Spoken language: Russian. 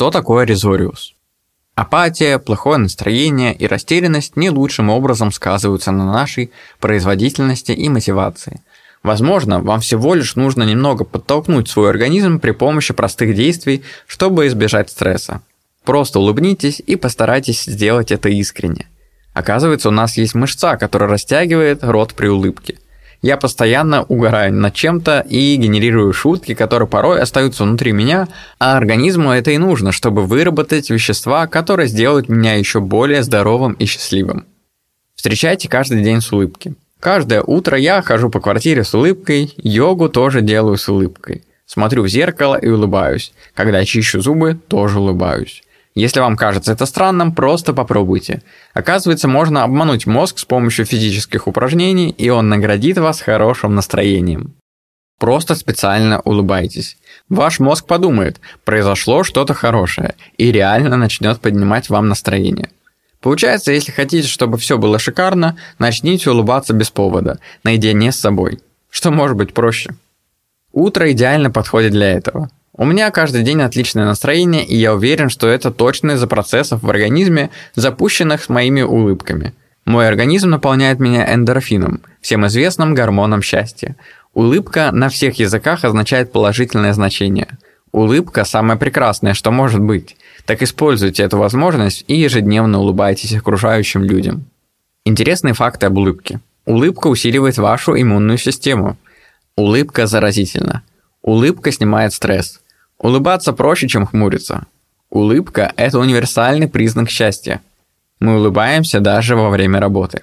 Что такое резориус? Апатия, плохое настроение и растерянность не лучшим образом сказываются на нашей производительности и мотивации. Возможно, вам всего лишь нужно немного подтолкнуть свой организм при помощи простых действий, чтобы избежать стресса. Просто улыбнитесь и постарайтесь сделать это искренне. Оказывается, у нас есть мышца, которая растягивает рот при улыбке – я постоянно угораю над чем-то и генерирую шутки, которые порой остаются внутри меня, а организму это и нужно, чтобы выработать вещества, которые сделают меня еще более здоровым и счастливым. Встречайте каждый день с улыбки. Каждое утро я хожу по квартире с улыбкой, йогу тоже делаю с улыбкой. Смотрю в зеркало и улыбаюсь. Когда чищу зубы, тоже улыбаюсь. Если вам кажется это странным, просто попробуйте. Оказывается, можно обмануть мозг с помощью физических упражнений, и он наградит вас хорошим настроением. Просто специально улыбайтесь. Ваш мозг подумает, произошло что-то хорошее, и реально начнет поднимать вам настроение. Получается, если хотите, чтобы все было шикарно, начните улыбаться без повода, наедине с собой. Что может быть проще? Утро идеально подходит для этого – у меня каждый день отличное настроение, и я уверен, что это точно из-за процессов в организме, запущенных с моими улыбками. Мой организм наполняет меня эндорфином, всем известным гормоном счастья. Улыбка на всех языках означает положительное значение. Улыбка – самое прекрасное, что может быть. Так используйте эту возможность и ежедневно улыбайтесь окружающим людям. Интересные факты об улыбке. Улыбка усиливает вашу иммунную систему. Улыбка заразительна. Улыбка снимает стресс. Улыбаться проще, чем хмуриться. Улыбка – это универсальный признак счастья. Мы улыбаемся даже во время работы.